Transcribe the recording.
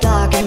dark